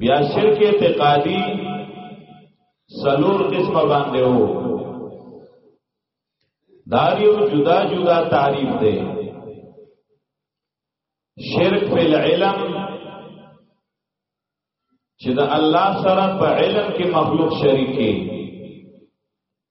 بیا شرک اعتقادی سلور قسمه باندې وو دا یو جدا جدا تعریف دی شرک فی العلم چې د الله سره په علم کې مخلوق شریک کی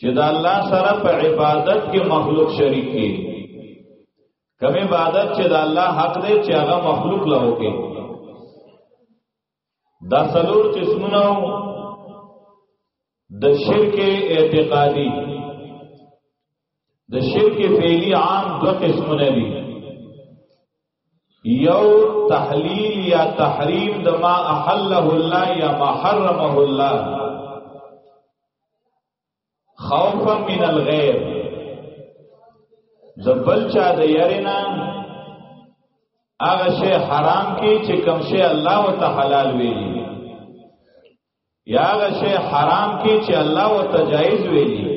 چې د الله سره په عبادت کې مخلوق شریک کی کوم عبادت چې د الله حق دی چې هغه مخلوق له وکي دا څلور قسمونه د شرک اعتقادي د شرک فعلی عام دو قسمونه دي یو تحلیل یا تحریم د ما احله الله یا ما حرمه الله خوفا من الغیر زبل چا د یرینا هغه شی حرام کی چې کوم شی الله تعالی ویلی یا هغه شی حرام کی چې الله او تجایز ویلی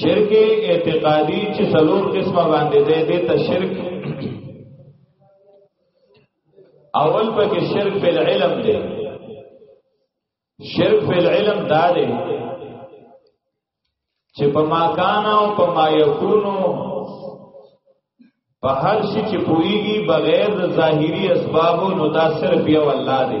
شرک اعتقادي چې څلور قسمه باندې دی د ته شرک اول پکې شرک په علم دی شرک په علم دا دی چې په ما کان او په ما یکونو په هر شي چې پويږي بغیر د ظاهري اسبابو نو دا صرف یو الله دی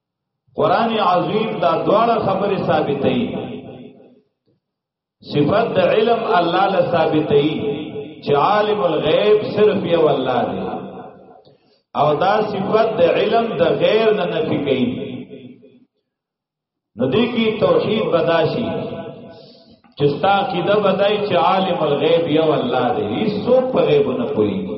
قران عظیم دا دواړه خبره ثابتې صفات د علم الله له ثابتې چې عالم الغیب صرف یو الله دی او دا صفات د علم د غیر نه نفي کوي نو دې کې توحید بداشي چې ستا عقیده بدای چې عالم الغیب یو الله دی هیڅوک په غیب نه پوهیږي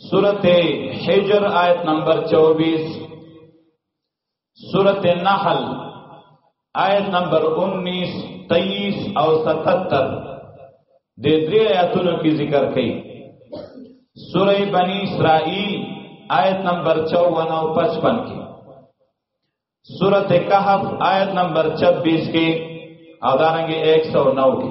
سورت حجر آیت نمبر چوبیس سورت نحل آیت نمبر انیس تیئیس او ستتر دے دری آیتونو کی ذکر کئی سورہ بنی اسرائیل آیت نمبر چوون او پچپن کی سورت کحف آیت نمبر چبیس کی او دارنگی ایک سو نو کی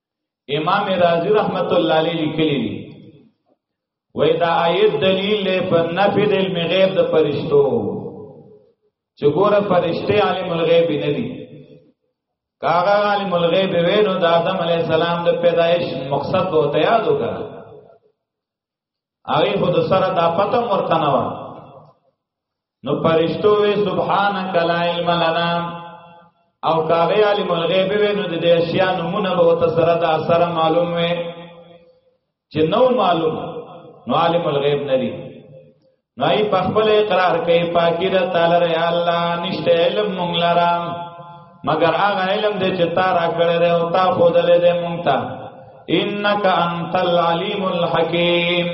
امام رازی رحمت الله علیه لیکلی دی وای دا آیت دلیل له په نفی د علم غیب د فرشتو چې ګوره فرشته عالم الغیب نه دي کاغه عالم الغیب وینو د آدم علی السلام د پیدایش مقصد به ته یاد وکړه هغه خو د سره دا پته ورته نه و نو پرشتو وی سبحانك لا علم لنا او کاغی علم الغیب وی نو د دې اشیاء نمونه به ته سره دا سره معلوم وي چې نو معلوم نو عالم الغیب نه دی نای په خپل اقرار کوي پاکی د تعالی ری الله نشته علم مونږ لرا مگر هغه علم دې چې تا را کړې ده او تا خود له دې مونږ ته انک انت العلیم الحکیم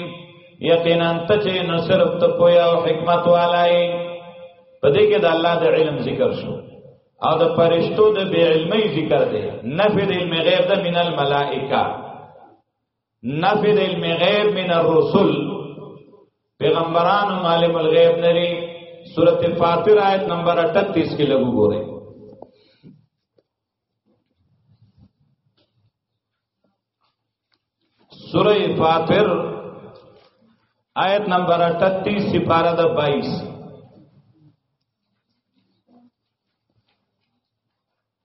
یقینا ته چې نو صرف ته پویا او حکمت والای په دې کې د الله د علم ذکر شو او د پرشتو د بی علمی ذکر دی نفی د علم غیب د من الملائکه نفی د علم غیب من الرسل پیغمبرانو عالم الغیب نری سورت فاطر آیت نمبر 38 کې لګو ګوره سورہ فاطر آیت نمبر 38 سپارہ د 22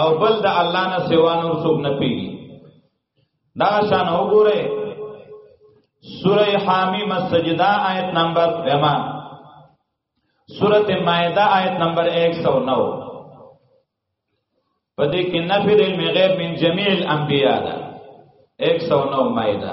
او بل د الله نه سوا نور څوک نه پیږي دا شان وګوره سوره حامیم السجدہ آیت نمبر 3 سوره مائده آیت نمبر 109 پدې کې نفی د علم غیب من جميع الانبیاء ده 109 مائده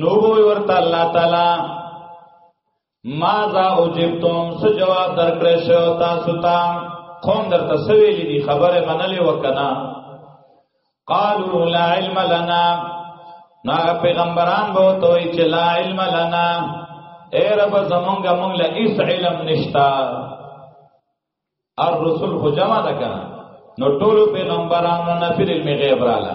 نو وی ورته الله تعالی ما ذا اوجبتم سو جواب درکړې شو تاسو ته قوم درته سویلې دي خبره منلې وکنا قالوا لا علم لنا نا پیغمبران به توي چې لا علم لنا اے رب زمونږ مونږ له اس علم نشتا ار رسول خو جمع ده کنه نو ټول پیغمبرانو نه پر علم غیب رااله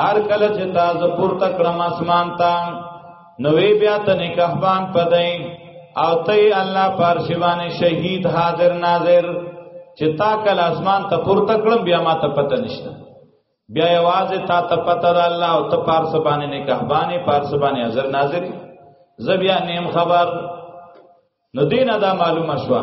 هر کله چې تاسو پورته کړم اسمان ته نوې بیا ته نکهبان پدای او ته الله پارشوان شهید حاضر ناظر چې تا کله اسمان ته پورته کړم بیا ما ته پته نشته بیا یوازې تا ته پته ده الله او ته پارسبان نکهبان پارسبان حاضر ناظر زبیا نیم خبر نو دینه دا معلومه شوه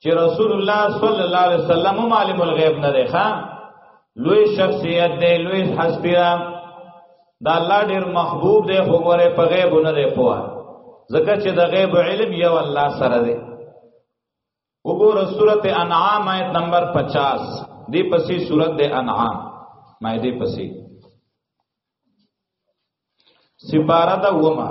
چې رسول الله صلی الله علیه وسلم عالم الغیب نه دی ښا لوی شخصیت دی لوی حسبی دا الله ډیر محبوب دی خو ګوره په غیب نه دی پوهه ځکه چې د غیب علم یو الله سره دی وګوره سورته انعام آیت نمبر 50 دی پسې سورته انعام مایده پسې سپاره دا ومه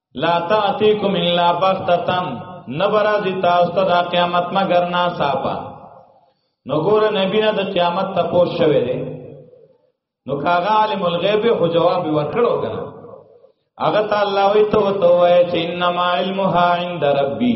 لا تاتیکم الا بغتتن نبرازی تاسو ته د قیامت مگر نا صافا نو ګور نبی نه د قیامت ته پوښ شوی دی نو کاغه عالم الغیب خو جواب ورکړو کنه هغه ته الله وی ته وته وای چې انما علمها عند ربی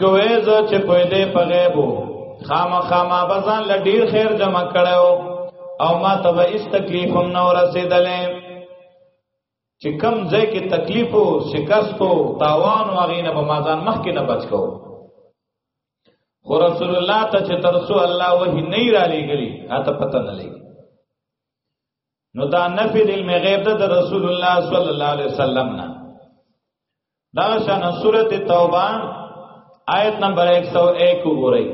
کوي زه چې په دې په غیبو خامخا ما بزان ل ډیر خیر جمع کړو او ما ته به اس تکلیف هم نه رسیدلې چې کم ځای کې تکلیف او شکست او تاوان او غینه به ما ځان مخ کې نه بچ کو خو رسول الله ته چې ترسو الله وه نه را لګلی هاته پته نه لګی نو دا نفی د علم غیب د رسول الله صلی الله علیه وسلم نه دا شان سوره توبه آیت نمبر 101 وګورئ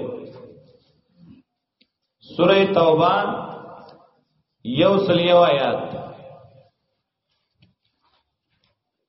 سوره توبه یو سلیو آیات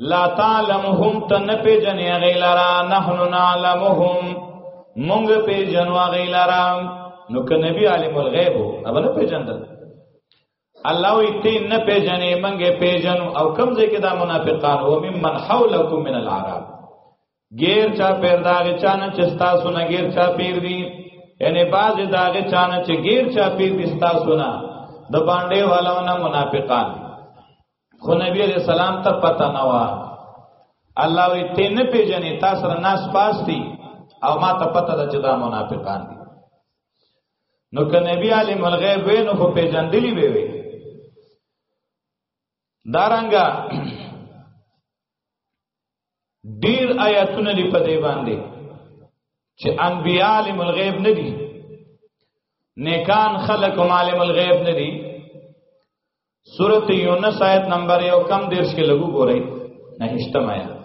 لا تعلمهم تن پی جنی غیلرا نحن نعلمهم مونږ پی جنو غیلرا نو ک نبی عالم الغیب ابا نه پی جندل الله وی تی نه پی جنی مونږ پی جنو او کم ځای کې دا منافقان او ممن حولکم من العرب غیر چا پیر داغه چانه چې تاسو نه غیر چا پیر دي یعنی باز داغه چانه چې غیر چا پیر دي تاسو نه د باندې والونه منافقان خو نبی علیہ السلام ته پتا نه و الله وی ته نه پیژنې تاسو را ناس پاس دي او ما ته پتا ده چې دا منافقان دي نو که نبی عالم الغیب وې نو خو پیژندلی به وي دارنګه ډیر آیاتونه دی په دی باندې چې انبیاء علم الغیب نه دي نیکان خلق هم عالم الغیب نه دي سورت یونس آیت نمبر یو کم دیرش کې لګو ګورئ نهشتم آیت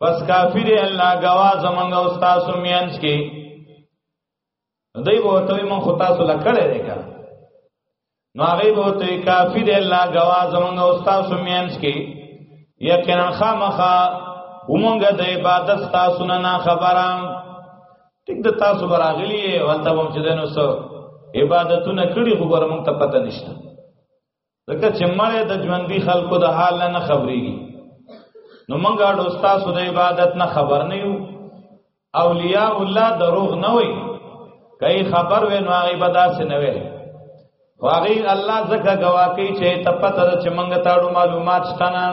پس کافی دی الله گوا زمنګ او تاسو مینس کې دوی به ته مون خو تاسو لکړې دی کنه نو هغه به ته کافی دی الله گوا زمنګ او تاسو مینس کې یقینا خامخا ومونګ د عبادت تاسو نه خبره ټیک د تاسو براغلی او تاسو چې دنو سو عبادتونه کړی خو ګور مونږ ته پته نشته ځکه چې مړې د ژوندۍ خلکو د حال نه خبرېږي نو موږ اړ استاد د عبادت نه خبر نه یو اولیاء الله دروغ نه وي کای خبر وې نو هغه بدا سي نه وي واغی الله زکه گوا کوي چې ته پته د چې موږ تاړو معلومات شتنه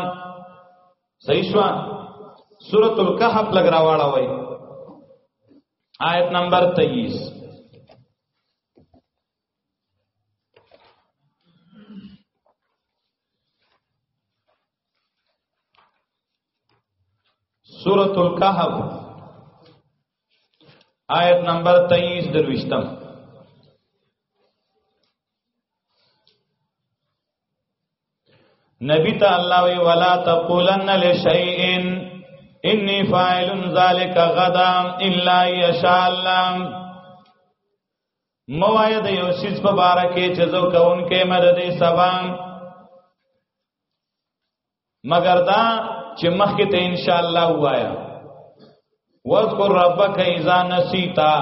صحیح شو سورۃ الکهف لګ راواړه وای آیت نمبر 23 سورۃ الکهف آیت نمبر 23 دروشتم نبی ته الله وی ولا تقولن لشیء انی فاعل ذلک غدا الا یشاء الله موایا د یو سیس په باره کې چې زو کون کې مدد سبا مگر دا چې مخکې ته ان شاء الله وایا واذکر ربک اذا نسیتا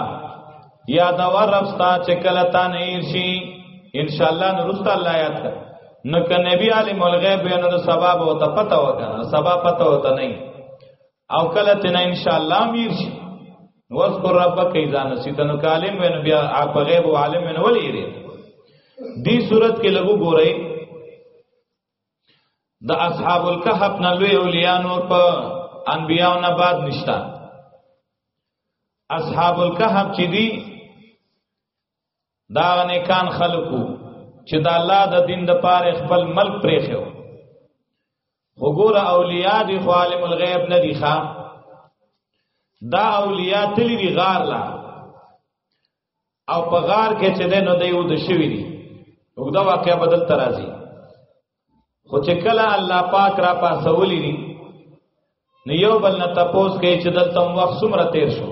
یا دا ورستا چې کله تا نه شي ان شاء الله نورست الله یاد کړ نو ک نبی عالم الغیب نو سبب او ته پته وکړه سبب پته وته نه او کله تینا ان شاء الله میر شي واذكر ربك اذا نسيت نو کالم ون بیا اپ غیب او عالم ون ولې لري دې صورت کې لګو ګورئ د اصحاب الكهف نه لوی اولیاء نور په انبیاء نه بعد نشتا اصحاب الكهف چې دي دا نیکان خلقو چې د الله د دین د پاره خپل ملک پرې خو وګوره اولیاء دی خو عالم الغیب نه دی ښا دا اولیاء تلی دی غار لا او په غار کې چې دینو دی و د شوی دی وګدا واقعیا بدل ترازی خو چې کله الله پاک را پاسولی دی نو یو بل نه تپوس کوي چې دلته وخت څومره تیر شو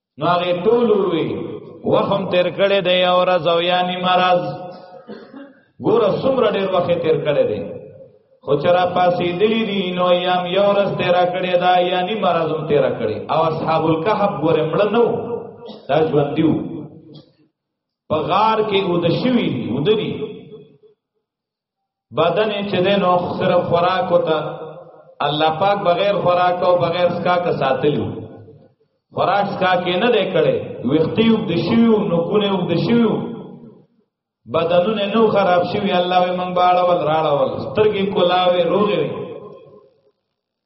نو هغه ټول وی وخم تیر کړي دی او راز او یانی مرز ګوره څومره ډیر وخت تیر کړي دی خو چرا پاسې دلی دی نو ایام یو ورځ تیر کړي دا یانی مرز هم تیر کړي او اصحاب الکهف ګوره مړ نو دا ژوند دیو په غار کې ود شوی ودری بدن چې دینو صرف خوراک وته الله پاک بغیر خوراک او بغیر سکا کا ساتلی خوراک سکا کې نه دی کړي وختي یو د شیو نو کو نه یو د شیو بدنونه نو خراب شوی الله وي مونږ باړول راړول سترګې کولاوي روغې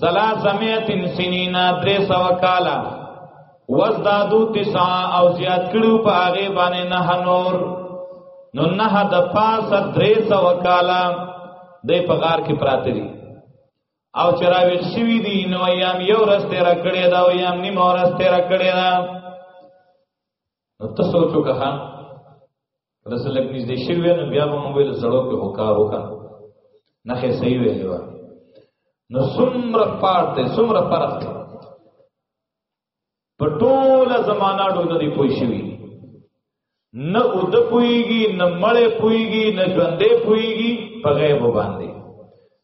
سلاسمیت سنینا درې سو کالا وزدادو تسع او زیات کړو په هغه باندې نه نور نو نه د پاسه درې سو کالا د په غار کې پراته دي او چراوی شوی دي نو ایام یو رسته را کړی دا او ایام نیم رسته را کړی دا نو ته سوچ وکړه ها کله چې لږ نږدې شوي وای، نو بیا به موږ له زړو کې هوکار وکړو. نښې صحیح ویلې وه. نو څومره پاټ دی، څومره فرق دی. په ټوله زمانه ډو نه دی پوه شوي. نه اوده پوهېږي، نه مړی پوهېږي، نه ژوندی پوهېږي، په غیبو باندې.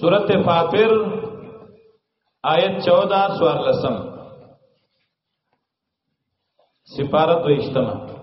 سورت فاطر آیت 14 سوار لسم سپارت و اجتماع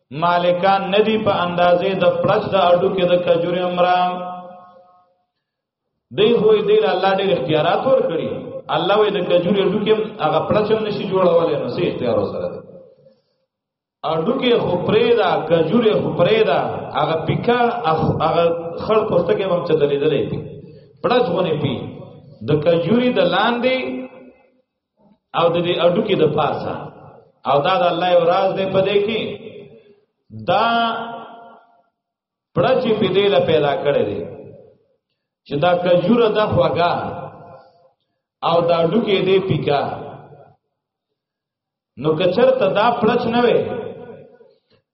مالکان ندی په اندازې د پړس د اډو کې د کجور عمره دی خو دې له الله ډېر اختیارات ور کړی الله وې د کجور اډو کې هغه پړس هم نشي جوړولای نو سي اختیار سره دی اډو کې خو پرې دا کجور خو پرې دا هغه پیکا هغه خړ پوسټه کې هم چتلې دلې پړس ونه پی د کجوري د لاندې او د دې اډو کې د پاسه او دا د الله یو راز دی په دې کې دا پړه چې په دې له پیدا کړې دي چې دا کجوره د خوګه او دا اډو کې دې پیکا نو کچر ته دا پړچ نه وي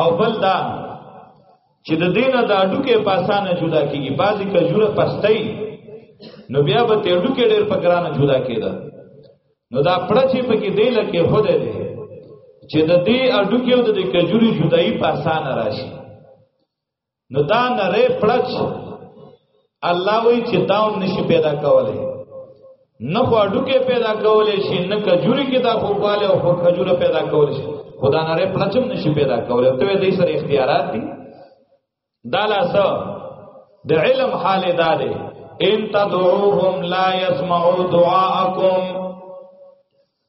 او بل دا چې د دینه دا ډوکه په اسانه جدا کیږي بعضی کجوره پستای نو بیا به ته ډوکه ډیر په ګرانه جدا کیدا نو دا پړه چې په کې دی لکه خود دی چې د دې اډوکه او د کجوري جدائی په اسانه راشي نو دا نری پړچ الله وی چې داوم نشي پیدا کولای نه خو اډوکه پیدا کولای شي نه کجوري کې دا خو پاله او خو کجوره پیدا کولای شي خدا نری پړچم نشي پیدا کولای ته دې سره اختیارات دي دا لاسه د علم حال دا دی ان تدعوهم لا يسمعوا دعاءكم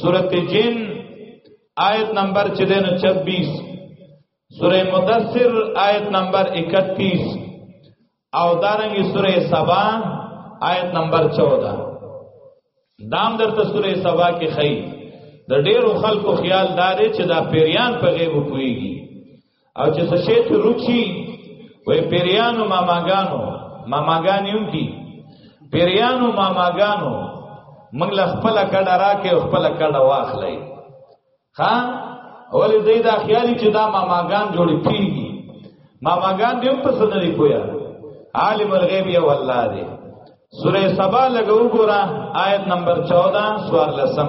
سورت جن آیت نمبر چې دینو 26 سورې مدثر آیت نمبر 31 او دارنګي سورې سبا آیت نمبر 14 دام درته سورې سبا کې خی د ډیرو خلکو خیال داري چې دا پیریان په غیب پويږي او چې څه شي ته روچی وې پیریانو ماماګانو ماماګانیو کی پیریانو ماماګانو موږ له خپل کډه راکې او خپل کډه واخلې ها اولې دې دا خیالي چې دا ماماګان جوړ کیږي ماماګان دې په څه نه دی پویا عالم الغیب یو الله دی سورہ سبا لګو ګورا آیت نمبر 14 سوار لسم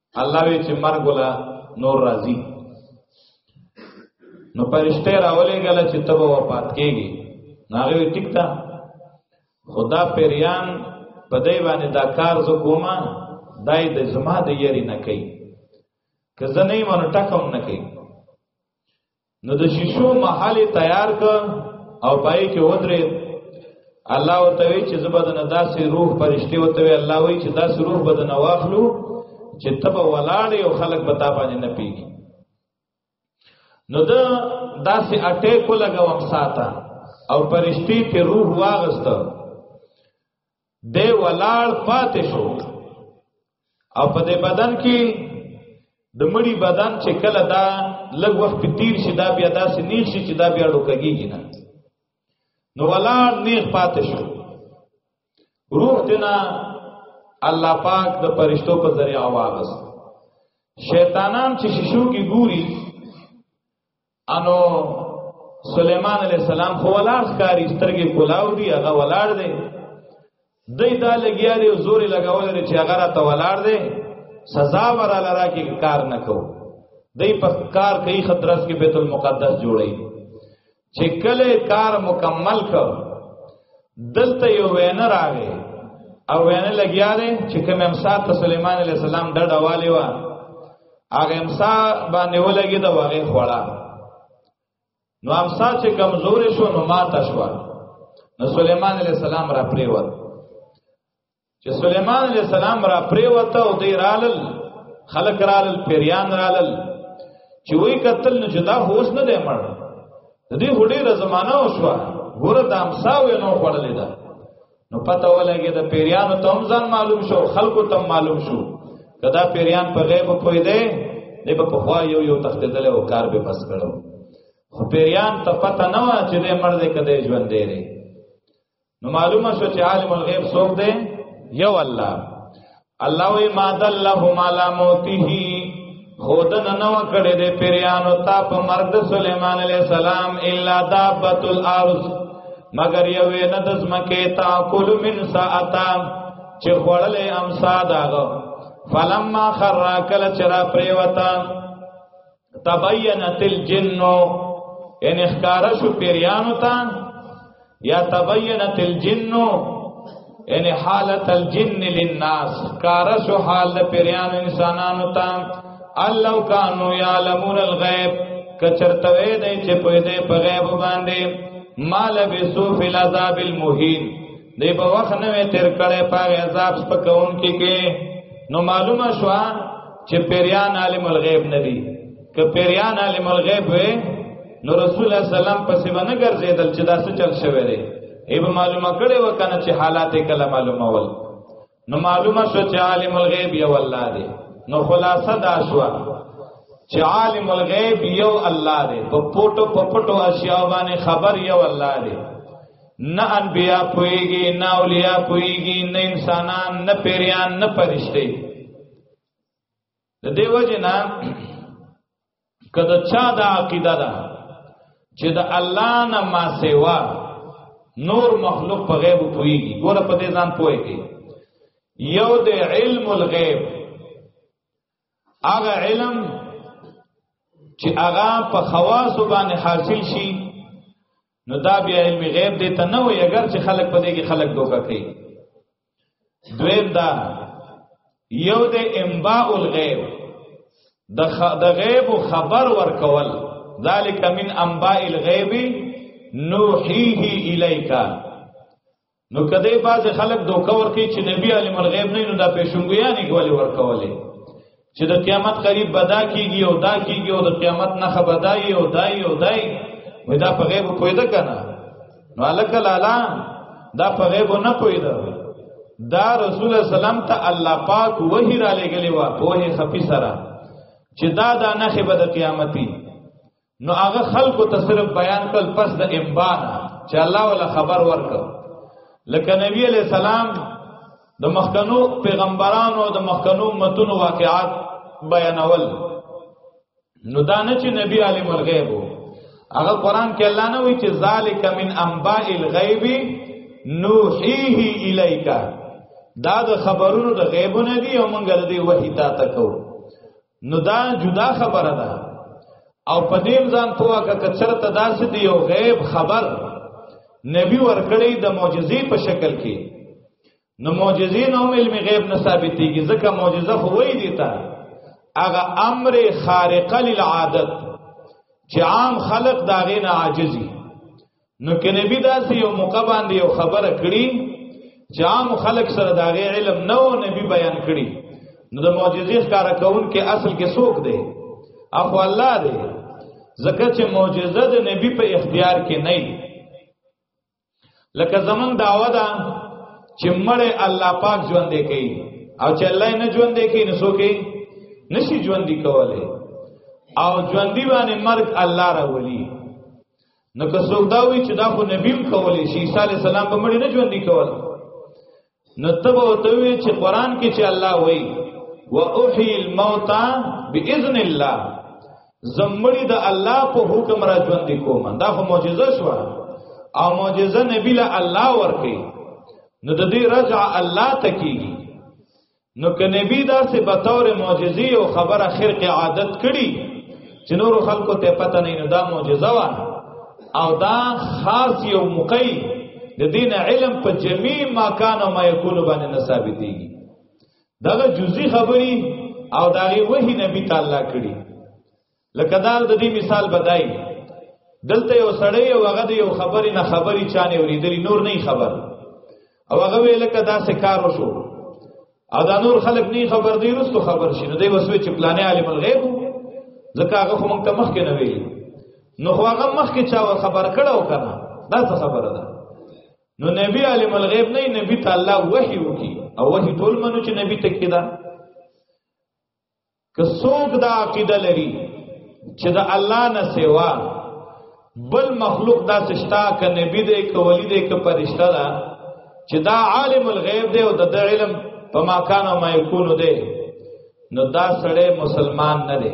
الله وی چې مرګ ولا نور راضی نو پرشته راولې غل چې تب وفات کېږي ناغه وی ټیک تا خدا پریان په دای باندې دا کار زو کوما دای د زما د یری نه کوي که زه نه مونږ ټکم نه کوي نو د شیشو محل تیار ک او پای کې ودرې الله او توی چې زبدن داسې روح پرشته او توی الله وی چې داسې روح بدن واخلو چې تب ولاړې او خلق بتا باندې نه پیږي نو د داسې اټې کو لګوم ساته او پرشتي ته روح واغسته دی ولاړ پاتې شو او په دې بدن کې د مړي بدن چې کله دا لږ وخت په تیر شي دا بیا داسې نیغ شي چې دا بیا ډوکږي نه نو ولاړ نیغ پاتې شو روح دینا الله پاک د پرشتو په ذریعہ واغس شیطانان چې شیشو کې ګوري انو سليمان عليه السلام خو ولار ښکاری سترګې کولاو دی هغه ولار دی دای دا لګیا دی زور لګول دی چې هغه راته ولار دی سزا وراله را کې کار نه کو دای په کار کوي خدرس کې بیت المقدس جوړی چې کله کار مکمل کړ دلته یو وینا راغی او وینا لګیا دی چې کوم امسا ته سليمان عليه السلام ډډه والی و هغه امسا باندې ولګي دا وغه خوړه نو امسا چې کمزور شو نو ماته شو نو سليمان عليه السلام را پریوت چې سليمان عليه السلام را پریوته او دی رالل خلق رالل پیریان رالل چې وی قتل نه جدا هوس نه دی مړ د دې هډې را زمانہ وشوه ګور د امساو نو خړلې ده نو پته ولګي د پیریانو ته هم ځان معلوم شو خلکو ته معلوم شو کدا پیریان په غیب پوی دی دی په خوا یو یو تختیدل او کار به بس کړو خو پیریان ته پته نه و چې دې مړ دې کده ژوند دی نو معلومه شو چې عالم الغیب څوک دی یو الله الله وی ما دلهم علی موته خودن نو کړه دې پیرانو تا په مرګ د سليمان عليه السلام الا دابت الارض مگر یو نه د زمکه تا کول من ساعتا چې خړلې امسا داغو فلما خر کل چرا پریوتا تبینت الجن ان اخکار شو پیریانو تا یا تبینت الجن ان حالت الجن للناس کار شو حال د پیریانو انسانانو تا الله کانو یعلمون الغیب کچرته وې دې چې په دې په غیب باندې مال بسو فی العذاب المهین دی به وخت نه وي تیر کړي پاره عذاب سپکون کې کې نو معلومه شو چې پیریان عالم الغیب نه دي که پیریان عالم الغیب وي نو رسول الله سلام پسې باندې ګرځیدل چې دا څه چل شوی دی ایبه معلومه کړي وکنه چې حالات کله معلومه ول نو معلومه شو چې عالم الغیب یو الله دی نو خلاصه دا شو چې عالم الغیب یو الله دی په پټو په پټو اشیاء باندې خبر یو الله دی نه انبیا پویږي نه اولیاء پویږي نه انسانان نه پیریان نه پرشته د دې وجه نه کله چا دا عقیده ده چې د الله نه ما سیوا نور مخلوق په غیب پويږي ګور په دې ځان پويږي یو د علم الغیب هغه علم چې هغه په خواص باندې حاصل شي نو دا بیا علم غیب دې ته نه وي اگر چې خلک په دې کې خلک دوکه کوي دویم دا یو د انباء الغیب د غیب خبر ورکول ذالک من انباء الغیب نوحیه الیکا نو کدی باز خلک دوکا ورکی چې نبی علی الغیب نه نو دا پېښنګویا نه کولی ورکولې چې د قیامت قریب بدا کیږي او دا کیږي او د قیامت نه خبردای او دای او دای وې دا په غیب کوی ده کنه نو الک لالا دا په غیب نه کوی ده دا رسول سلام ته الله پاک وحی را لګلی و په وحی خفي سره چې دا دا نه خبر د قیامتي نو هغه خلکو ته صرف بیان کړ پس د امبان چې الله ولا خبر ورکړ لکه نبی علیہ السلام د مخکنو پیغمبرانو د مخکنو متونو واقعات بیانول نو دا نه چې نبی عالم الغیب هغه قران کې الله نه وی چې ذالک من انباء الغیب نوحیه الیک دا د خبرونو د غیبونه دی او مونږ د وحی تا تکو نو دا جدا خبره ده او په دې ځان توه کا کچرته داسې دی یو غیب خبر نبی ورکړی د معجزې په شکل کې نو معجزې نو علم غیب نه ثابتېږي ځکه معجزه خو وې دي تا هغه امر خارق للعادت چې عام خلق داغې نه عاجزي نو کنه بي داسې یو موقع باندې یو خبره کړي چې عام خلک سره دا غي علم نه او نبی بیان کړي نو د معجزې ښکار کون کې اصل کې څوک دی اخو الله دی ځکه چې معجزه د نبی په اختیار کې نه لکه زمون داوا ده چې مړې الله پاک ژوند دی کوي او چې الله نه ژوند دی کوي نو څوک نشي ژوند دی کوله او ژوند دی باندې مرګ الله راولي نو که څوک دا وی چې دا خو نبی هم کولی شي عیسی علی السلام به مړ نه ژوند دی کول نو تب او ته وی چې قران کې چې الله وی و احی الموت باذن الله زمړی د الله په حکم را ژوند دی کوم دا خو معجزه شو او معجزه نبی له الله ورکي نو د دې رجع الله تکیږي نو که نبی دا سه په تور معجزې او خبره خرق عادت کړي چې نور خلکو ته پته نه دا معجزه و او دا خاص یو مقی د دین علم په جمی ما کان ما یکون باندې نه ثابتېږي دا جزئی خبري او دا وحی نبی تعالی کړي لکه دا د دې مثال بدای دلته یو سړی او هغه د یو خبرې نه خبرې چانه اوریدلی نور نه خبر او هغه ویل کدا سه کار وشو او دا نور خلک نه خبر دی رسو خبر شي نو دی وسوي چې پلانې عالم الغیب ځکه هغه خو مونږ ته مخ کې نه ویل نو خو هغه مخ کې چا خبر کړو کنه دا څه خبره ده نو نبی عالم الغیب نه نبی تعالی وحی وکي او وحی ټول منو چې نبی ته کېدا که څوک دا عقیده لري چې د الله نه سیوا بل مخلوق دا سشتا ک نبی دې ک ولی دې ک پرشتہ دا چې دا عالم الغیب دې او د علم په ما کان او ما یکون دې نو دا سړی مسلمان نه دی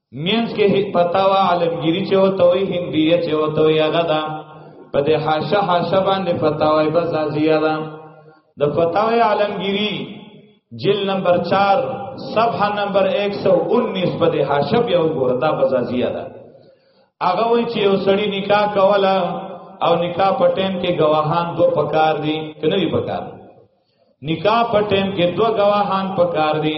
مینس کې هیڅ پتا وا عالمگیری چې وته وي هندي چې وته وي هغه دا په دې حاشا حاشا باندې پتا وای بس ازیا دا د پتا وای عالمگیری جل نمبر 4 صفحه نمبر 119 په دې حاشا بیا وګوردا بس ازیا دا هغه وای چې یو سړی نکاح کولا او نکاح په ټیم کې گواهان دو پکار دي کنه وی پکار نکاح په ټیم کې دو گواهان پکار دي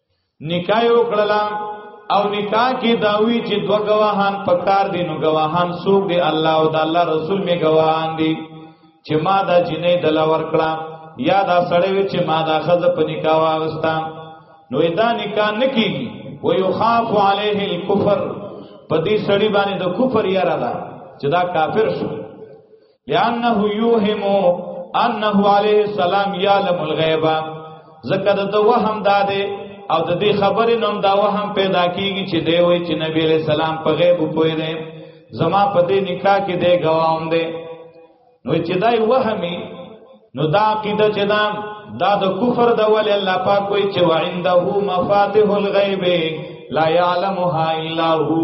نکاح وکړل او نکاح کې داوی چې دو گواهان پکار دي نو گواهان څوک دي الله او د الله رسول می گواهان دي چې ما دا جنې دل ورکړه یا دا سړی وی چې ما دا خزه په نکاح واغستا نو دا نکاح نکی و یخاف علیه الکفر په دې سړی باندې د کفر یاره ده چې دا کافر شو لانه یوهم انه علیه السلام یعلم الغیب زکه د وهم داده او د دې خبرې نوم دا وهم پیدا کیږي چې دی وای چې نبی علیہ السلام په غیب پوی دی زما په دې نکاح کې دی گواهم دی نو چې دای وهمي نو دا عقیده چې دا دا د کفر د ول الله پاک کوئی چې وعنده مفاتيح الغیب لا يعلمها الا هو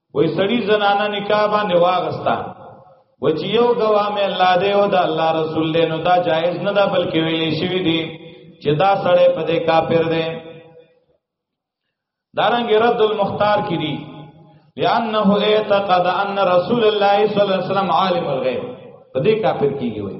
وای سړی زنانه نکاح باندې واغستا و چې یو غوا مې الله دې او د الله رسول دې نو دا جایز نه ده بلکې ویلې شوی دی چې دا سړی په دې کافر دی دارنګ رد المختار کې دی لانه اعتقد ان رسول الله صلی الله علیه وسلم عالم الغیب په دې کافر کیږي وای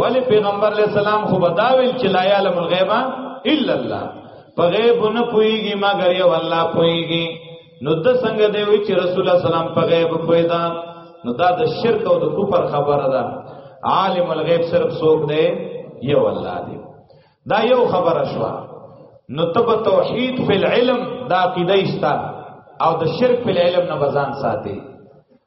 ولی پیغمبر علیہ السلام خو بداویل چې لا یعلم الغیب الا الله په غیب نه پویږي مګر یو الله پویږي نو د څنګه دی وی چې رسول الله سلام په غیب پویدا نو دا د شرک او د کفر خبره ده عالم الغیب صرف څوک دی یو الله دی دا یو خبره شو نو تب توحید فی العلم دا عقیده ایستا او د شرک فی العلم نه بزان ساتي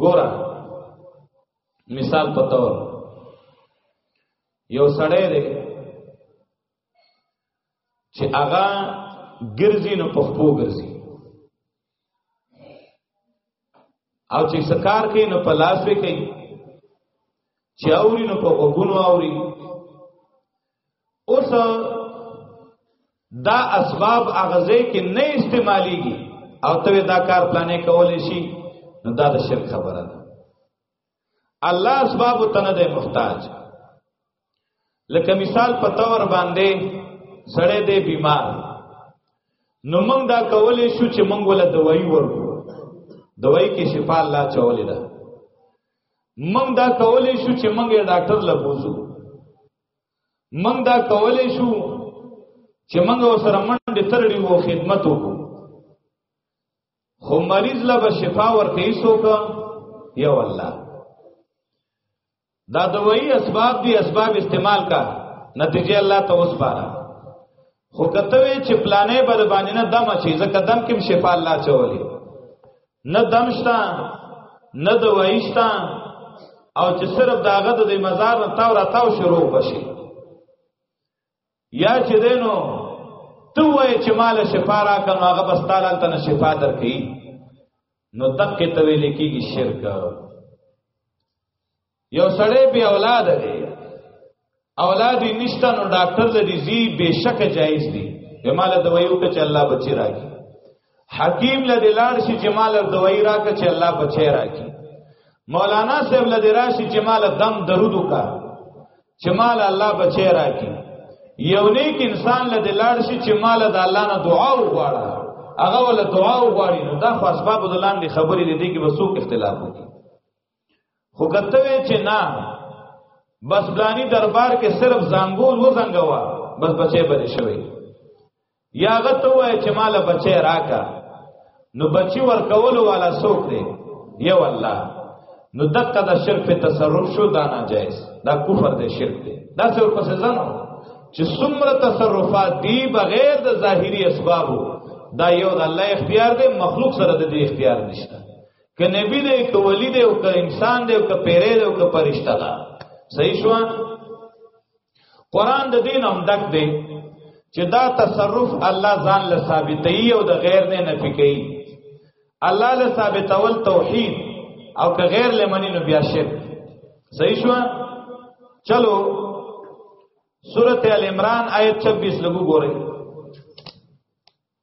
ګورا مثال په تور یو سړی دی چې هغه ګرځي نو په خپو ګرځي او چې سکار کوي نو په لاس وی کوي چې اوري نو په وګونو اوري اوس دا اسباب اغزه کې نه استعماليږي او ته دا کار پلانې کولې شي نو دا د شرک خبره ده الله اسباب ته نه دی محتاج لکه مثال په تور باندې سړې دې بیمار نو موږ دا کولې شو چې موږ ولا دوايي ورکو دوايي کې شفا الله چولې ده موږ دا کولې شو چې موږ ډاکټر لبوزو موږ دا کولای شو چې موږ سره منډه ترړي وو خدمت وکړو خو مریض لا به شفا ورکې سوکا یو الله دا دوی اسباب دی اسباب استعمال کا نتیجه الله ته وسپاره خو کته وی چې پلانې بد باندې نه دم شي ځکه دم کې شفا الله چولې نه دم شتا نه دوايي شتا او چې صرف داغه د مزار نه تاو را تاو شروع بشي یا چې دینو تو وای چې مال شفا را کنو هغه بس تعالی ته شفا درکې نو تک ته ویل کېږي شرک یو سړی بی اولاد دی اولاد یې نشته نو ډاکټر لري زی بهشک جایز دی به مال دوايي وکړي چې الله بچی راکړي حکیم له دلار شي چې مال دوايي راکړي چې الله بچی راکړي مولانا صاحب له دلار شي چې مال دم درود وکړي چې مال الله بچی راکړي یو نیک انسان له دلار شي چې مال د الله نه دعا وغواړي هغه ول دعا وغواړي نو دا خو اسباب د لاندې خبرې دي کې وسوک اختلاف وکړي خو کته وی چې نه بس بلانی دربار کې صرف زنګول و زنګوا بس بچي بری شوی یا غته وای چې مال بچي راکا نو بچي ورکول والا څوک دی یو الله نو دغه د شرک په تصرف شو دا ناجایز دا کفر دی شرک دی دا څور په سزانو چې څومره تصرفات دی بغیر د ظاهری اسبابو دا یو د الله اختیار دی مخلوق سره د دې اختیار نشته که نبی دی که ولی دی او که انسان دی او که پیری دی او که پرشتہ ده صحیح شو قران د دین هم دک دی چې دا تصرف الله ځان له ثابتې او د غیر نه نفي کوي الله له ثابتول توحید او که غیر له منی نو بیا شرک صحیح شو چلو سورته ال عمران آیت 26 لګو ګورئ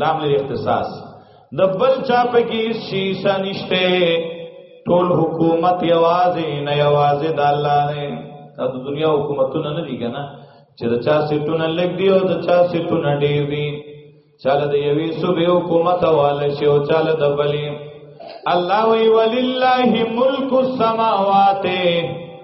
لام الاختصاص د بل چا په کې شیشه نشته ټول حکومت یوازې نه یوازې د الله دی دا د دنیا حکومتونه نه دي کنه چې د چا سیټونه لګ دی او د چا سیټونه ډیر دي چاله د یوې صوبې حکومت واله شي او چاله د بلې الله وی ولله ملک السماوات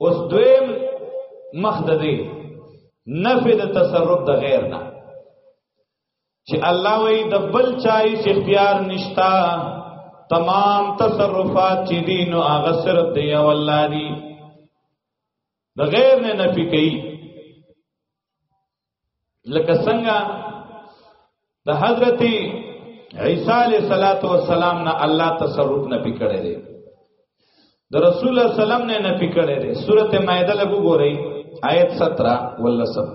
اوس دویم مخ د دې نفي د تصرف د غیر نه چې الله وی د بل چای چې اختیار نشتا تمام تصرفات چې دین او هغه صرف دی او الله دی د غیر نه نفي کوي لکه څنګه د حضرت عیسی علیہ الصلات والسلام نه الله تصرف نه پکړه دی د رسول الله سلام نه نه پکړه دی سورته مائده لګو ګورئ آیت 17 ولسم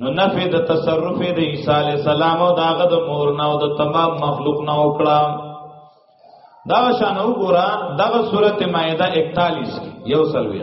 نو نفی د تصرف د عیسی علی السلام او داغه د مور نه او د تمام مخلوق نه وکړه دا شان وګوره دغه سورته مائده 41 کې یو سلوي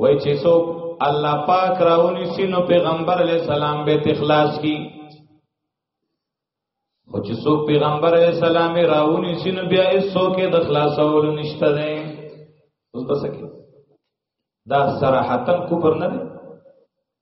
وای چې څوک الله پاک راونی سينو پیغمبر علی السلام به تخلاص کی خو چې څوک پیغمبر علی السلام راونی سينو بیا یې څوک د خلاصول نشته ده اوس بس کې دا صراحتن کوپر نه دی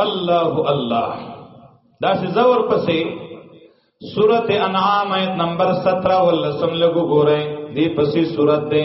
الله الله دا سه زور پسې سورت انعام ایت نمبر 17 ولسم لګو ګورئ دې پسې سورت ده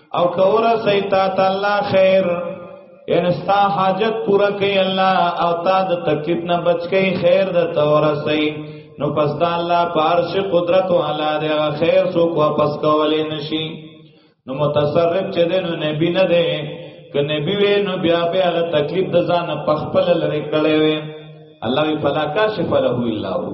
او کورا سیتا تعالی خیر ان ستا حاجت پورا کوي الله او تا د تکلیف نه بچ کوي خیر د تورا سي نو پس دا الله پارش قدرت او الله د خیر سو کو پس کولې نشي نو متصرف چې دین نبی نه دی ک نبی وې نو بیا به هغه تکلیف د ځان په خپل لری کړې وې الله فلا کاشف له الا هو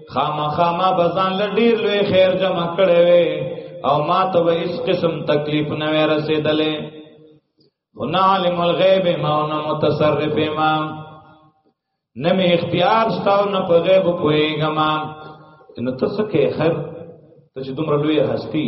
خامخا ما بزان لډیر لوی خیر جمع کړي وي او ما ته به هیڅ قسم تکلیف نه وي رسیدلې هنا عالم الغیب ما نه متصرف ما نه می اختیار شتاو نه په غیب پويګم نو تاسو کې خیر ته چې دومره لوی هستی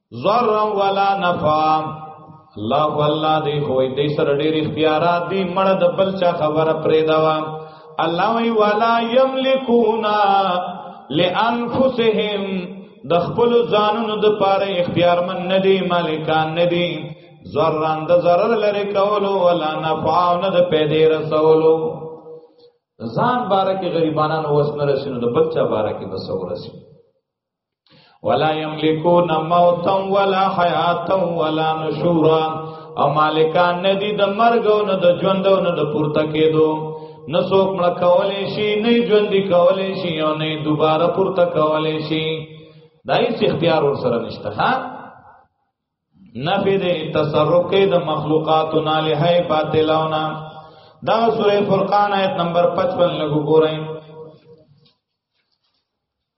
ضرر ولا نفع الله والله دی خو دې سره ډېر اختیارات دي مړ د بل چا خبره پرې دا الله وی ولا یملکونا لانفسهم د خپل ځانونو د پاره اختیارمن نه دي مالکان نه دي ضرران د ضرر لري کولو ولا نفع نه د پیدې رسولو ځان بارکه غریبانو وسنه رسینو د بل چا بارکه بس ورسینو ولا یملکون موتا ولا حیاتا ولا نشورا او مالکان ندی د مرګ او نه د ژوند او نه د پورته کېدو نه څوک مړ کولې شي نه ژوند دی کولې شي او نه دوباره پورته کولې شي دا هیڅ اختیار ور سره نشته ها نفی دې تصرف کې د مخلوقات نه لهای باطلونه دا سورې فرقان آیت نمبر 55 لګو ګورئ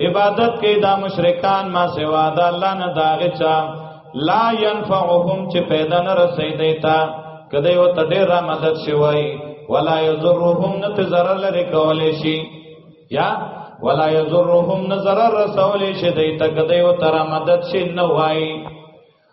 عبادت کوي دا مشرکان ما سوا د الله نه داغه چا لا ينفعهم چې پیدا نه رسي دیتا کله یو ته ډیر مدد شوی ولا يضرهم نه ته zarar لري کولې شي یا ولا يضرهم نه zarar رسولې شي دیتا کله یو تر مدد شي نه وای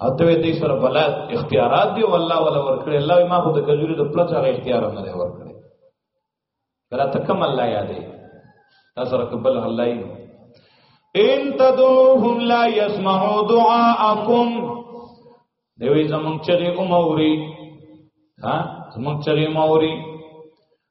اته دې سره بل اختیارات دی والله ولا ورکړي الله ما خو د کجوري د پلچ هغه اختیار نه دی ورکړي کله تکم الله یادې تاسو رکه بل الله یې ان تدعوهم لا يسمعوا دعاءكم دوی زمونږ چغې اوموري ها زمونږ چغې اوموري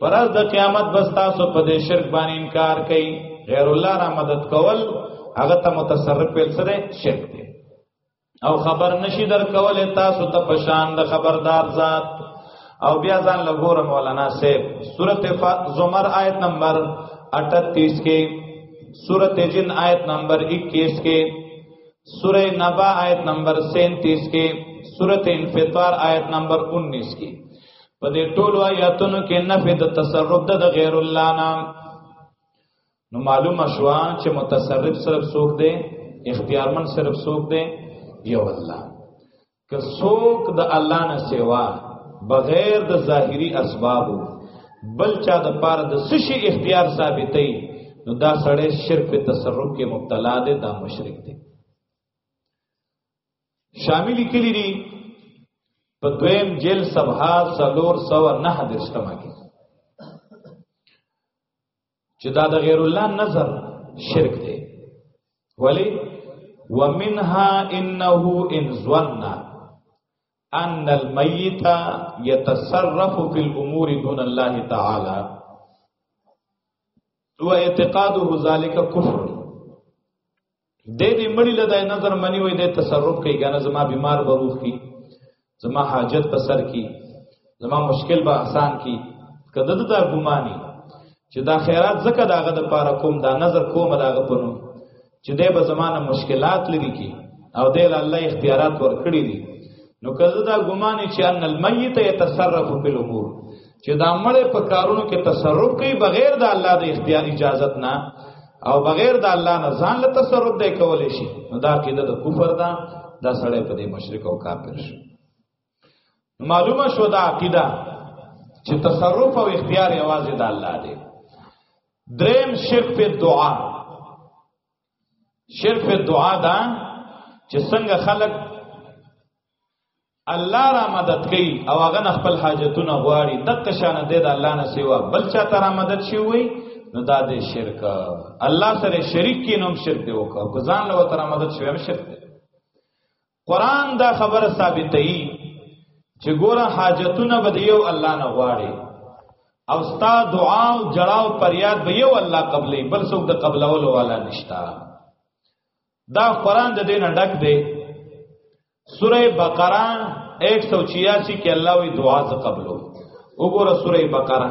پراز د قیامت بس تاسو په دې شرک باندې انکار کوي غیر الله را مدد کول هغه ته متصرف پیل سره شرک دی او خبر نشي در کول تاسو ته پشان د خبردار ذات او بیا ځان لګور مولانا صاحب سورته زمر آیت نمبر 38 کې سورته جن آیت نمبر 21 کې سورہ نبا آیت نمبر 37 کې سورته انفطار آیت نمبر 19 کې په دې ټولو آیاتونو کې نفي د تصرف د غیر الله نام نو معلومه شو چې متصرف صرف څوک دی اختیارمن صرف څوک دی یو الله که څوک د الله نه سیوا بغیر د ظاهری اسبابو بل چا د پاره د سشي اختیار ثابتې نو دا سړی شرک په تصرف کې مبتلا دی دا مشرک دی شامل کلی دی په دویم جیل صفحه سلور سو نه درشتمه کې چې دا د غیر الله نظر شرک دی ولی ومنها انه ان ظن ان المیت یتصرف فی الامور دون الله تعالی و اعتقاده ذلك کفر د دې مړی له دای نظر منی وي د تصرف کوي کنه زما بیمار بروخ کی زما حاجت په سر کی زما مشکل به آسان کی کده دا ګمانی چې دا خیرات زکه داغه د پاره کوم دا نظر کوم داغه پنو چې د به زمانه مشکلات لري کی او د الله اختیارات ورکړي دي نو کله دا ګمانی چې ان المیت یتصرف فی الامور چې دا مړ په کارونو کې تصرف کوي بغیر د الله د اختیار اجازت نه او بغیر د الله نه ځان له تصرف دی کولای شي نو دا عقیده د کفر ده دا سړی په دې مشرک او کافر شي معلومه شو دا عقیده چې تصرف او اختیار یوازې د الله دی دریم شرک په دعا شرک په دعا دا چې څنګه خلق الله را مدد کوي او هغه نه خپل حاجتونه غواړي دغه شان دې د الله نه سیوا بل چا ته را مدد شي وي نو دا دې شرک الله سره شریک کې نوم شرک دی وکړه ګزان له تر مدد شوی هم شرک دی قران دا خبره ثابتوي چې ګوره حاجتونه به یو الله نه غواړي او ستا دعا او جړا او فریاد به یو الله قبلې بل څوک د قبلولو والا نشتا دا قران د دینه ډک دی سوره بقره 186 کې الله وی دعا ز قبلو وګوره سوره بقره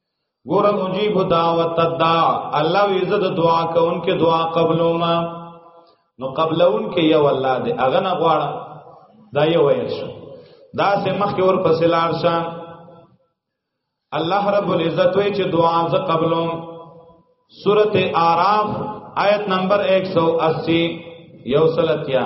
ګور مجيب دعوت الدع الله عزت د دعا کون کې دعا قبلو ما نو قبلون کې یو الله دې اغه نه غواړه دا یو ویل شو دا سه مخ کې ور پسې لار شه الله رب العزت وی چې دعا ز قبلو سورته اعراف آیت نمبر 180 یو سلتیا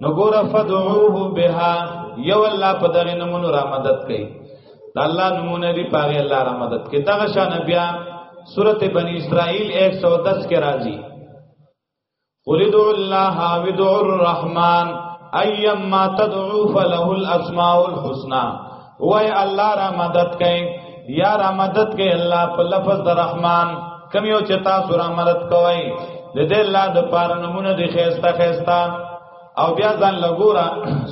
نو ګور فدعوه بها یو الله په دغه نمونه را مدد کوي دا الله نمونه دی پاره الله را مدد کوي دغه شان بیا سورته بنی اسرائیل 110 کې راځي قل ادعوا الله وادعوا الرحمن ايما تدعوا فله الاسماء الحسنى وای الله را مدد کئ یا را مدد کئ الله په لفظ د رحمان کم یو چې تاسو را مدد کوئ د دې الله د پاره نمونه دی خيستا خيستا او بیا ځان لګورا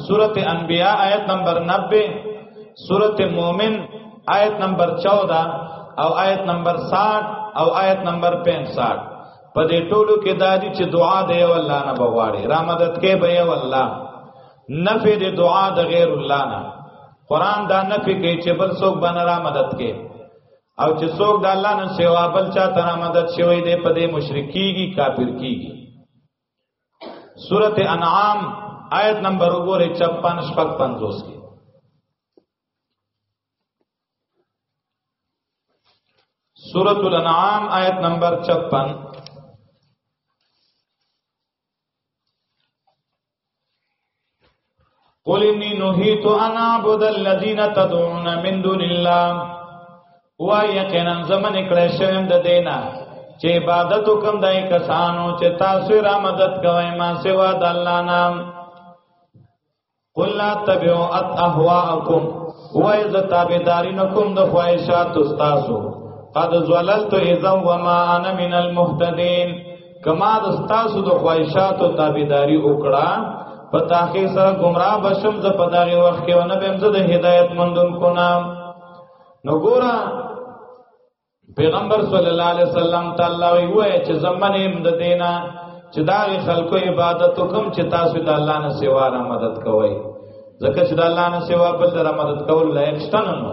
سورته انبیاء آیت نمبر 90 سورته مومن آیت نمبر 14 او آیت نمبر 60 او آیت نمبر 65 په دې ټولو کې دادی چې دعا دی او الله نه بغواړي را مدد کې به یو الله نفی د دعا د غیر الله نه قران دا نفی کوي چې بل څوک باندې را مدد کوي او چې څوک د الله نه سیوا بل چا ته را مدد شوی دی په دې مشرکیږي کافر کیږي سورته انعام آیت نمبر وګوره 56 شپږ 50 کې سورۃ الانعام آیت نمبر 56 قل انی نهیت ان اعبد الذین تدعون من دون الله و یقینا زمن کړه شوم د دینا چې عبادت وکم دای کسانو چې تاسو را مدد کوي ما سوا د الله نام قل لا تبعوا اهواءکم و از تابعدارین کوم د خواهشات تاسو قد زللت اذا وما انا من المهتدين کما د ستاسو د خواهشاتو تابعداري وکړه په تاخیر سره گمراه بشم ز په دغه وخت کې ونه بهم زه د هدایت مندون کو نام نو ګورا پیغمبر صلی الله علیه وسلم تعالی وی وای چې زمنه هم د دینا چې دا خلکو عبادت کوم چې تاسو د الله نه سوا را مدد کوئ ځکه چې د الله نه سوا بل را مدد کول لایق شته نه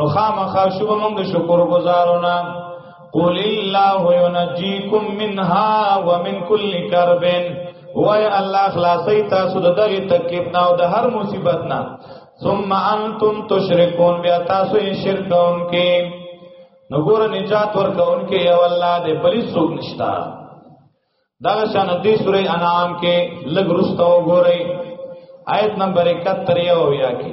نو خامخا شوب موږ شکر گزارونه قل الله ينجيكم منها ومن كل كرب وای الله خلاصي تاسو د دغه تکلیف نه او د هر مصیبت نه ثم انتم تشركون بیا تاسو یې شرک کوونکې نو ګور نجات ورکوونکې یو الله دې بلی څوک نشتا دا شان دې سورې انعام کې لګ رستو ګورې آیت نمبر 71 یو یا کې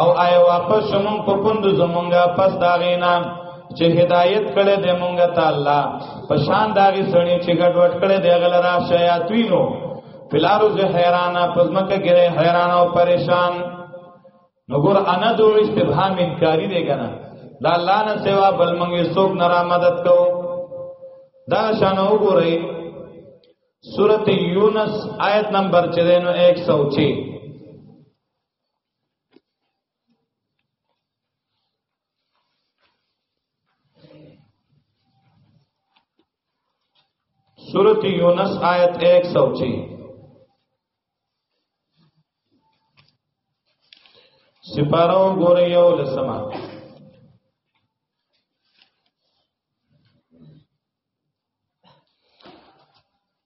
او آی واپس شمون په پوند زمونږه پس داغینا چې هدایت کړي د مونږه تعالی په شان داغي سړی چې ګډوډ کړي دی غلرا شیاطینو فلارو زه حیرانه پزمکه ګره حیران او پریشان نګور انا دو استبهام انکاری دی کنه دا الله نه سوا بل مونږه څوک نه را مدد کو دا شان وګورئ سورته یونس آیت نمبر 106 سورت یونس آیت 106 سپارو ګورې یو لسمه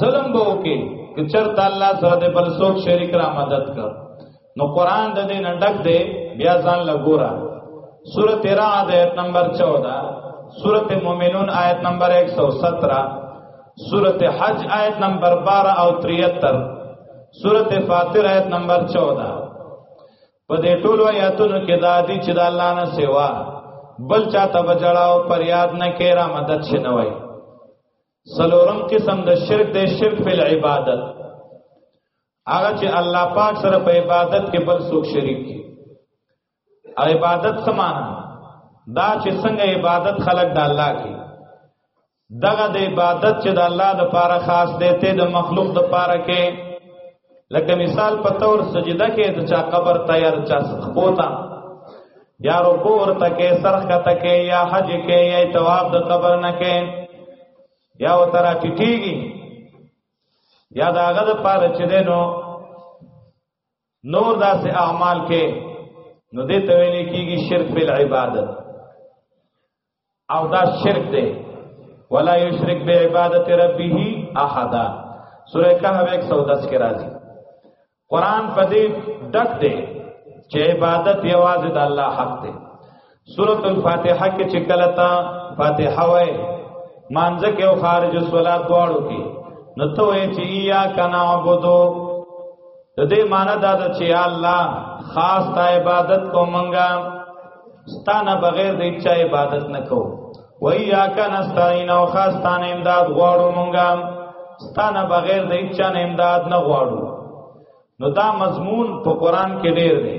ظلم به وکي که چرته الله سره د بل څوک شریک را مدد کړ نو قران د دې نډک دی بیا ځان لګورا سوره 13 آیت نمبر 14 سوره مومنون آیت نمبر 117 سوره حج آیت نمبر 12 او 73 سوره فاطر آیت نمبر 14 په دې ټولو آیاتونو کې دا دي چې د الله نه سوا بل چاته بجړاو پر یاد نه کېرا مدد شنوي سلورم قسم د شرک د شرک په عبادت هغه چې الله پاک سره په عبادت کې بل څوک شریک کی عبادت سمانا دا چې څنګه عبادت خلق د الله کی دغه د عبادت چې د الله د پاره خاص دی ته د مخلوق د پاره کې لکه مثال په تور سجده کې د چا قبر ته یا چا سخپوتا یا رکوع ورته کې سرخ کته کې یا حج کې یا تواب د قبر نه کې یا وترا ټټیږي یا دا غد پاره چې دینو نور داسې اعمال کې نو دې ته ویل کېږي شرک په عبادت او دا شرک دی ولا یشرک بعبادت ربه احد سورہ کہف 110 کې راځي قران په دې ډک دی چې عبادت یوازې د الله حق دی سورۃ الفاتحه کې چې کله تا فاتحه وای مانځ کې او خارج الصلات دواړو کې نو ته وې چې یا کنا عبدو د دې معنی دا ده چې الله خاص تا عبادت کو منګا ستانه بغیر د چا عبادت نه کو وای یا کان استعین او خاص تانه امداد غواړو منګا ستانه بغیر د چا نه امداد نه غواړو نو دا مضمون په قران کې ډیر دی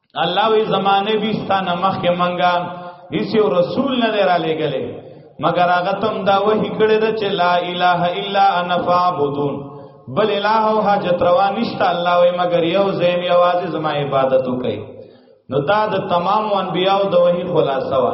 الله وی زمانه بي ستانه مخکې منګا هیڅ یو رسول نه دی را لېګلې مگر هغه تم دا وਹੀ کړی دا چې لا اله الا انا فعبدون بل اله او حاجت روا نشته الله وی مگر یو زم یوازې زما عبادت وکي نو دا د تمام انبیاو د وਹੀ خلاصه وه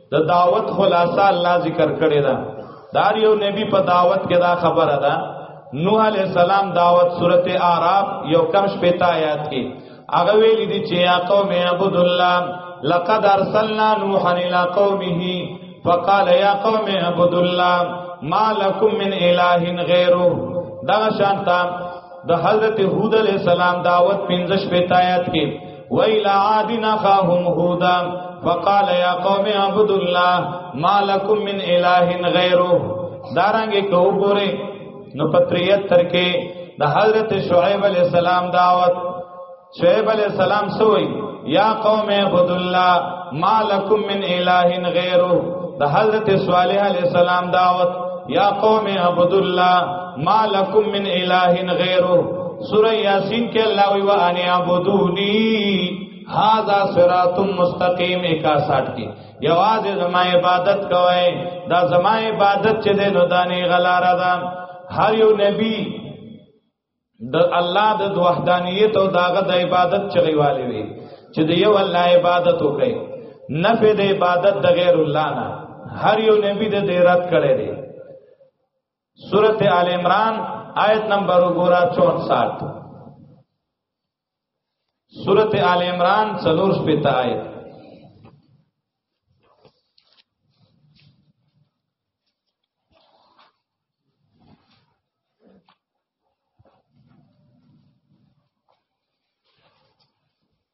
د دعوت خلاصه الله ذکر کړی دا دار یو نبی په دعوت کې دا خبره ده نوح علیہ السلام دعوت سورت اعراف یو کم شپتا آیات کې هغه ویل دي چې یا قوم عبد الله لقد ارسلنا نوحا الى قومه فقال یا قوم عبد الله ما لكم من اله غیره دا شانتا د حضرت هود علیہ السلام دعوت 15 شپتا آیات کې ویل عادنا خاهم هودا فقال یا قوم عبد الله ما لكم من اله غیره دارنګ کو ګوره نو پتریت تر کې د حضرت شعیب علی السلام دعوت شعیب علی السلام سوئی یا قوم عبد الله ما لكم من اله غیره د حضرت صالح علی السلام دعوت یا قوم عبد الله ما لكم من اله غیره سورہ یاسین کې الله وی وان یعبدونی هاذا صراط مستقیم 61 کې یوازې زما عبادت کوی دا زما عبادت چې د نودانی غلار ده هر یو نبی د الله د وحدانیت او داغه د عبادت چغیواله وی چې د یو الله عبادت وکړي نفع د عبادت د غیر الله نه هر یو نبی د دیرات کړي دی سورت آل عمران آیت نمبر وګورا 64 سورت آل عمران څلور شپږ آیت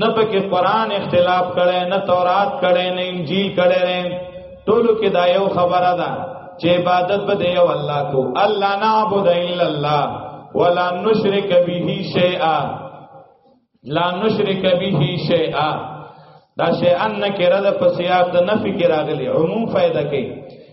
نه پکې قران اختلاف کړي نه تورات کړي نه انجیل کړي نه ټولو کې دا یو خبره ده چې عبادت به یو الله کو الله نعبد الا الله ولا نشرک به شیئا لا نشرک به شیئا دا شیئا نکره ده په سیاق د نفي کې راغلي عموم فائدہ کوي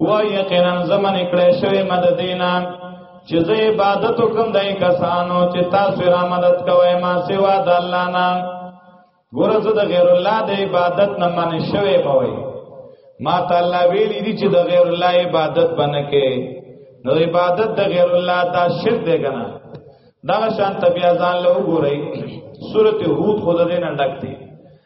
و یقینا زمن کړه شوی مد دینا چې زه عبادت وکم دای کسانو چې تاسو را مدد کوی ما سوا د الله نه ګورځ د غیر الله د عبادت نه من شوی بوي ما تعالی ویلی دي چې د غیر الله عبادت بنکې نو عبادت د غیر الله دا شرک دی کنه دا شان تبیا ځان له وګورئ سورته هود خود دې نه ډکته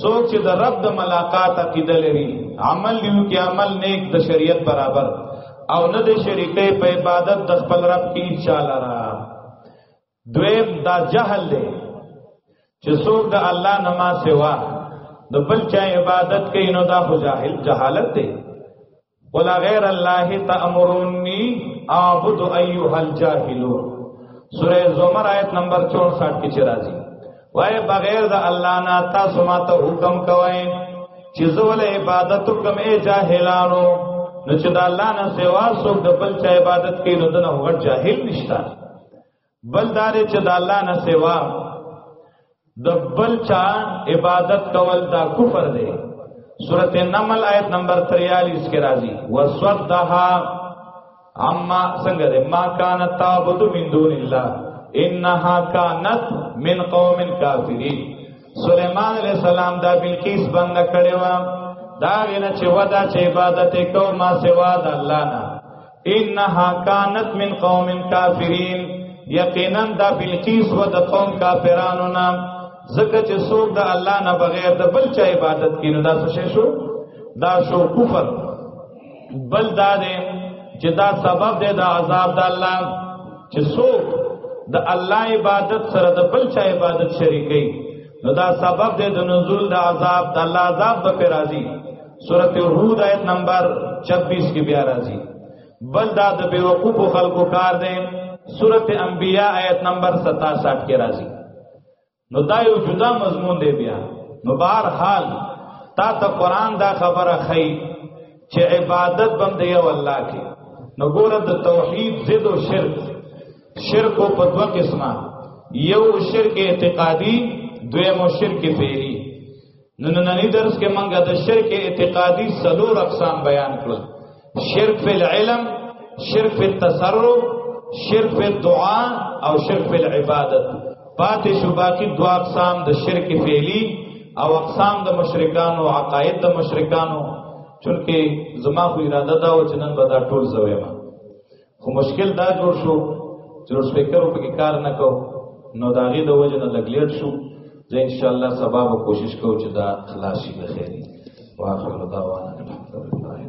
څوک چې د رب د ملاقات عقیده لري عمل لیو کې عمل نیک د شریعت برابر او نه د شریکې په عبادت د خپل رب کې انشاءالله را دویم دا جهل دی چې څوک د الله نما سوا د بل چا عبادت کوي نو دا خو جاهل جهالت دی قل غیر الله تأمرونی اعبد ایها الجاهلون سورہ زمر آیت نمبر 64 کې چرایي وای بغیر د الله نه تاسو ما ته حکم کوئ چې زول عبادت کوم ای جاهلانو نو چې د الله نه سوا څوک د بل چا عبادت کوي نو دنه غټ جاهل نشتا بل داري چې د الله نه سوا د بل چا عبادت کول دا کفر دی سورته نمل آیت نمبر 43 کې راځي وسدها اما څنګه ده ما کان تعبد من دون الله انها کانت من قوم کافرین سليمان عليه السلام دا بلقیس بند کړي و دا وینا چې ودا چې عبادت کوم ما سوا د الله نه انها كانت من قوم کافرین یقینا دا بلقیس و د قوم کافرانو نه زکه چې څوک د الله نه بغیر د بل چا عبادت کینو دا څه شو دا شو کفر بل دا دی چې دا سبب دی د عذاب د الله چې څوک د الله عبادت سره د بل چا عبادت شریکي نو دا سبب دی د نزول د عذاب د الله عذاب به راځي سورت هود آیت نمبر 26 کې بیا راځي بل دا د بیوقوف خلکو کار دی سورت انبیاء آیت نمبر 67 کې راځي نو دا یو جدا مضمون دی بیا نو بهر حال تا ته قران دا خبره خی چې عبادت بم دی او الله کې نو ګوره د توحید ضد او شرک شرک په دوه قسمه یو شرک اعتقادي دویم شرک فعلی نن نننی درس کې مونږه د شرک اعتقادي څلور اقسام بیان کړل شرک فی العلم شرک فی التصرف شرک فی الدعاء او شرک فی العبادت پاتې شو باقی دو اقسام د شرک فعلی او اقسام د مشرکانو عقاید د مشرکانو چونکه زما خو اراده دا و چې نن به دا ټول زویم خو مشکل دا جوړ شو چې سپیکر په کار نه کو نو دا غي د وجه نه لګلیټ شو زه ان شاء الله سبا به کوشش کوم چې دا خلاص شي بخیر واخر دعوانا الحمدلله